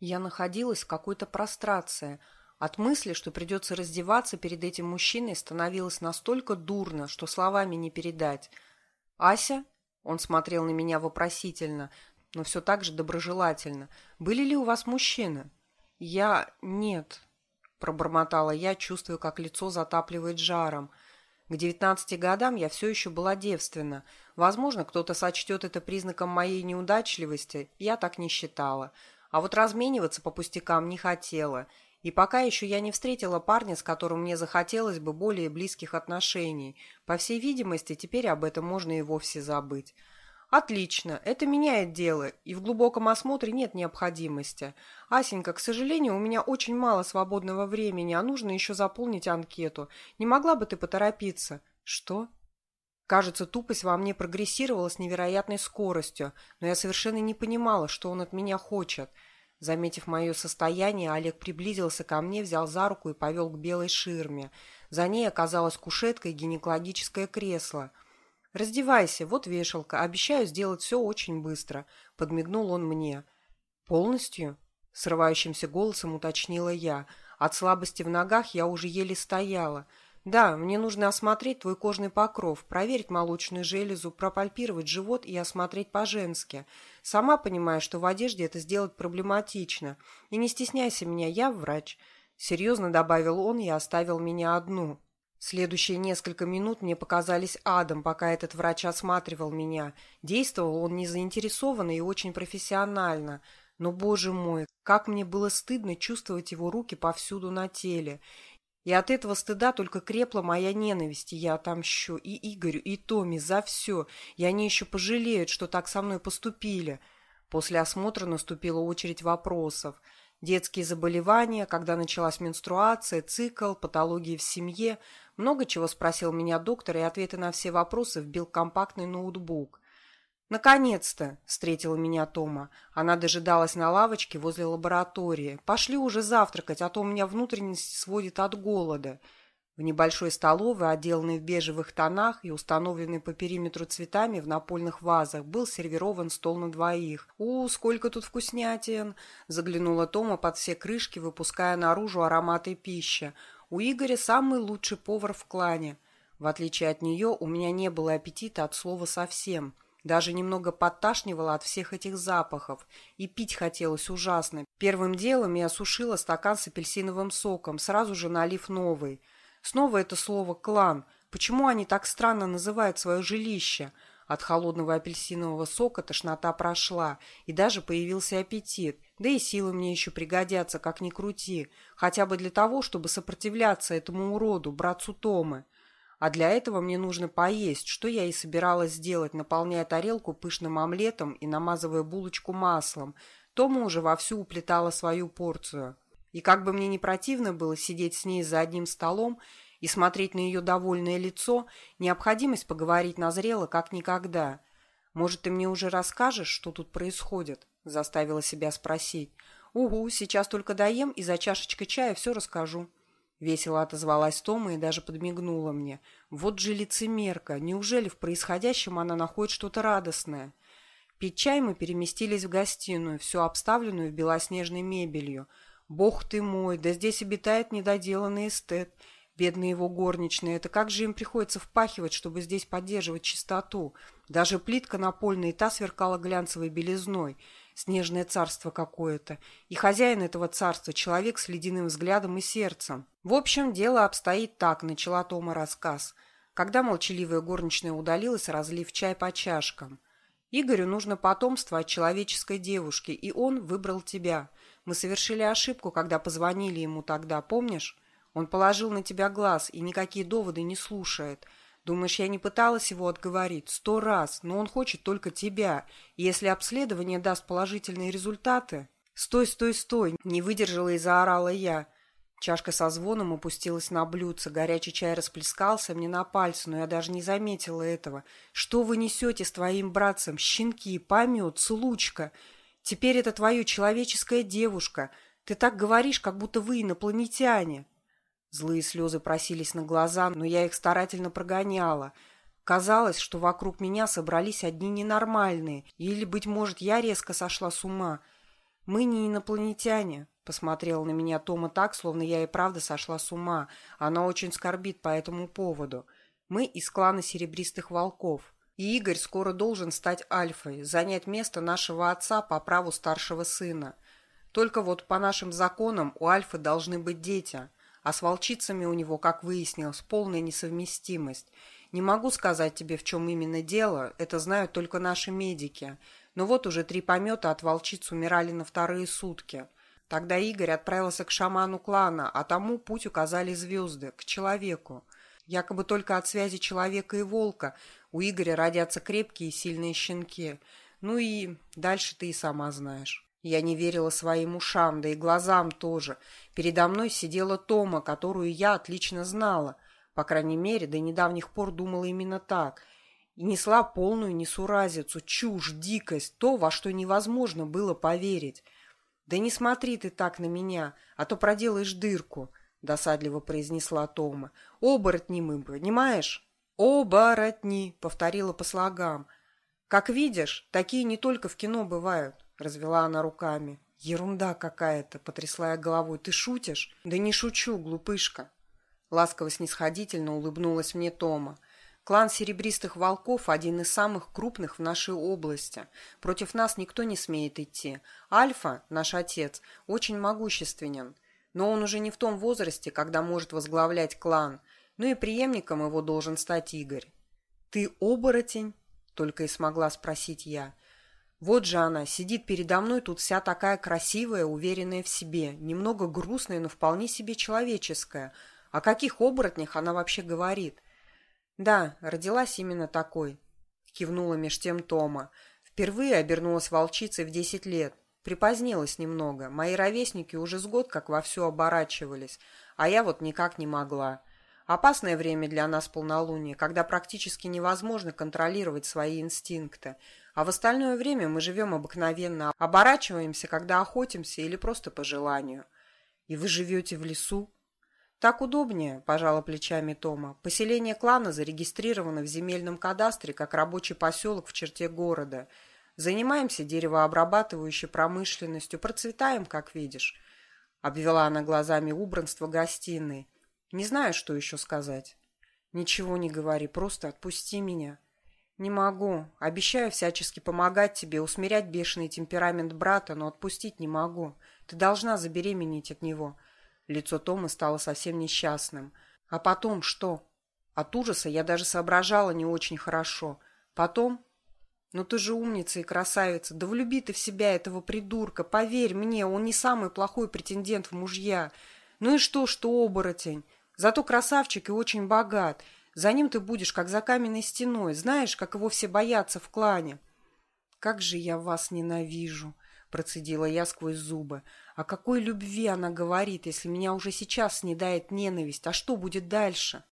Я находилась в какой-то прострации. От мысли, что придется раздеваться перед этим мужчиной, становилось настолько дурно, что словами не передать. «Ася?» — он смотрел на меня вопросительно, но все так же доброжелательно. «Были ли у вас мужчины?» «Я... нет», — пробормотала я, чувствуя, как лицо затапливает жаром. К девятнадцати годам я все еще была девственна. Возможно, кто-то сочтет это признаком моей неудачливости, я так не считала. А вот размениваться по пустякам не хотела. И пока еще я не встретила парня, с которым мне захотелось бы более близких отношений. По всей видимости, теперь об этом можно и вовсе забыть. Отлично, это меняет дело, и в глубоком осмотре нет необходимости. Асенька, к сожалению, у меня очень мало свободного времени, а нужно еще заполнить анкету. Не могла бы ты поторопиться? Что? Кажется, тупость во мне прогрессировала с невероятной скоростью, но я совершенно не понимала, что он от меня хочет. Заметив мое состояние, Олег приблизился ко мне, взял за руку и повел к белой ширме. За ней оказалась кушетка и гинекологическое кресло. «Раздевайся, вот вешалка. Обещаю сделать все очень быстро», — подмигнул он мне. «Полностью?» — срывающимся голосом уточнила я. От слабости в ногах я уже еле стояла — «Да, мне нужно осмотреть твой кожный покров, проверить молочную железу, пропальпировать живот и осмотреть по-женски. Сама понимаю, что в одежде это сделать проблематично. И не стесняйся меня, я врач». Серьезно добавил он и оставил меня одну. Следующие несколько минут мне показались адом, пока этот врач осматривал меня. Действовал он незаинтересованно и очень профессионально. Но, боже мой, как мне было стыдно чувствовать его руки повсюду на теле. И от этого стыда только крепла моя ненависть, и я отомщу и Игорю, и Томе за все, и они еще пожалеют, что так со мной поступили. После осмотра наступила очередь вопросов. Детские заболевания, когда началась менструация, цикл, патологии в семье. Много чего спросил меня доктор, и ответы на все вопросы вбил компактный ноутбук. «Наконец-то!» — встретила меня Тома. Она дожидалась на лавочке возле лаборатории. «Пошли уже завтракать, а то у меня внутренность сводит от голода». В небольшой столовой, отделанной в бежевых тонах и установленной по периметру цветами в напольных вазах, был сервирован стол на двоих. «У, сколько тут вкуснятин!» — заглянула Тома под все крышки, выпуская наружу ароматы пищи. «У Игоря самый лучший повар в клане. В отличие от нее, у меня не было аппетита от слова совсем». Даже немного подташнивало от всех этих запахов, и пить хотелось ужасно. Первым делом я осушила стакан с апельсиновым соком, сразу же налив новый. Снова это слово «клан». Почему они так странно называют свое жилище? От холодного апельсинового сока тошнота прошла, и даже появился аппетит. Да и силы мне еще пригодятся, как ни крути, хотя бы для того, чтобы сопротивляться этому уроду, братцу Томы. А для этого мне нужно поесть, что я и собиралась сделать, наполняя тарелку пышным омлетом и намазывая булочку маслом. Тома уже вовсю уплетала свою порцию. И как бы мне не противно было сидеть с ней за одним столом и смотреть на ее довольное лицо, необходимость поговорить назрела как никогда. «Может, ты мне уже расскажешь, что тут происходит?» – заставила себя спросить. «Угу, сейчас только доем и за чашечкой чая все расскажу». Весело отозвалась Тома и даже подмигнула мне. Вот же лицемерка! Неужели в происходящем она находит что-то радостное? Пить чай мы переместились в гостиную, всю обставленную белоснежной мебелью. Бог ты мой, да здесь обитает недоделанный эстет. Бедные его горничные, это как же им приходится впахивать, чтобы здесь поддерживать чистоту? Даже плитка напольная и та сверкала глянцевой белизной. Снежное царство какое-то. И хозяин этого царства — человек с ледяным взглядом и сердцем. В общем, дело обстоит так, начала Тома рассказ. Когда молчаливая горничная удалилась, разлив чай по чашкам. Игорю нужно потомство от человеческой девушки, и он выбрал тебя. Мы совершили ошибку, когда позвонили ему тогда, помнишь? Он положил на тебя глаз и никакие доводы не слушает. Думаешь, я не пыталась его отговорить? Сто раз, но он хочет только тебя. Если обследование даст положительные результаты... «Стой, стой, стой!» — не выдержала и заорала я. Чашка со звоном опустилась на блюдце, горячий чай расплескался мне на пальцы, но я даже не заметила этого. «Что вы несете с твоим братцем? Щенки, помет, случка! Теперь это твоя человеческая девушка. Ты так говоришь, как будто вы инопланетяне!» Злые слезы просились на глаза, но я их старательно прогоняла. Казалось, что вокруг меня собрались одни ненормальные, или, быть может, я резко сошла с ума. Мы не инопланетяне, посмотрела на меня Тома так, словно я и правда сошла с ума. Она очень скорбит по этому поводу. Мы из клана Серебристых Волков. И Игорь скоро должен стать альфой, занять место нашего отца по праву старшего сына. Только вот по нашим законам у альфы должны быть дети, а с волчицами у него, как выяснилось, полная несовместимость. Не могу сказать тебе, в чем именно дело, это знают только наши медики. Но вот уже три помета от волчиц умирали на вторые сутки. Тогда Игорь отправился к шаману клана, а тому путь указали звезды, к человеку. Якобы только от связи человека и волка у Игоря родятся крепкие и сильные щенки. Ну и дальше ты и сама знаешь. Я не верила своим ушам, да и глазам тоже. Передо мной сидела Тома, которую я отлично знала. По крайней мере, до недавних пор думала именно так. И несла полную несуразицу, чушь, дикость, то, во что невозможно было поверить. «Да не смотри ты так на меня, а то проделаешь дырку», — досадливо произнесла Тома. «Оборотни мы, понимаешь?» «Оборотни», — повторила по слогам. «Как видишь, такие не только в кино бывают», — развела она руками. «Ерунда какая-то», — потрясла я головой. «Ты шутишь?» «Да не шучу, глупышка». Ласково-снисходительно улыбнулась мне Тома. Клан Серебристых Волков – один из самых крупных в нашей области. Против нас никто не смеет идти. Альфа, наш отец, очень могущественен. Но он уже не в том возрасте, когда может возглавлять клан. Ну и преемником его должен стать Игорь. «Ты оборотень?» – только и смогла спросить я. Вот же она, сидит передо мной тут вся такая красивая, уверенная в себе, немного грустная, но вполне себе человеческая. О каких оборотнях она вообще говорит? «Да, родилась именно такой», — кивнула меж тем Тома. «Впервые обернулась волчицей в десять лет. Припозднилась немного. Мои ровесники уже с год как вовсю оборачивались, а я вот никак не могла. Опасное время для нас полнолуние, когда практически невозможно контролировать свои инстинкты. А в остальное время мы живем обыкновенно, оборачиваемся, когда охотимся или просто по желанию. И вы живете в лесу?» «Так удобнее», – пожала плечами Тома. «Поселение клана зарегистрировано в земельном кадастре как рабочий поселок в черте города. Занимаемся деревообрабатывающей промышленностью, процветаем, как видишь». Обвела она глазами убранство гостиной. «Не знаю, что еще сказать». «Ничего не говори, просто отпусти меня». «Не могу. Обещаю всячески помогать тебе, усмирять бешеный темперамент брата, но отпустить не могу. Ты должна забеременеть от него». Лицо Тома стало совсем несчастным. А потом что? От ужаса я даже соображала не очень хорошо. Потом... Ну ты же умница и красавица. Да влюби ты в себя этого придурка. Поверь мне, он не самый плохой претендент в мужья. Ну и что, что оборотень? Зато красавчик и очень богат. За ним ты будешь, как за каменной стеной. Знаешь, как его все боятся в клане. Как же я вас ненавижу, процедила я сквозь зубы. О какой любви она говорит, если меня уже сейчас снедает ненависть? А что будет дальше?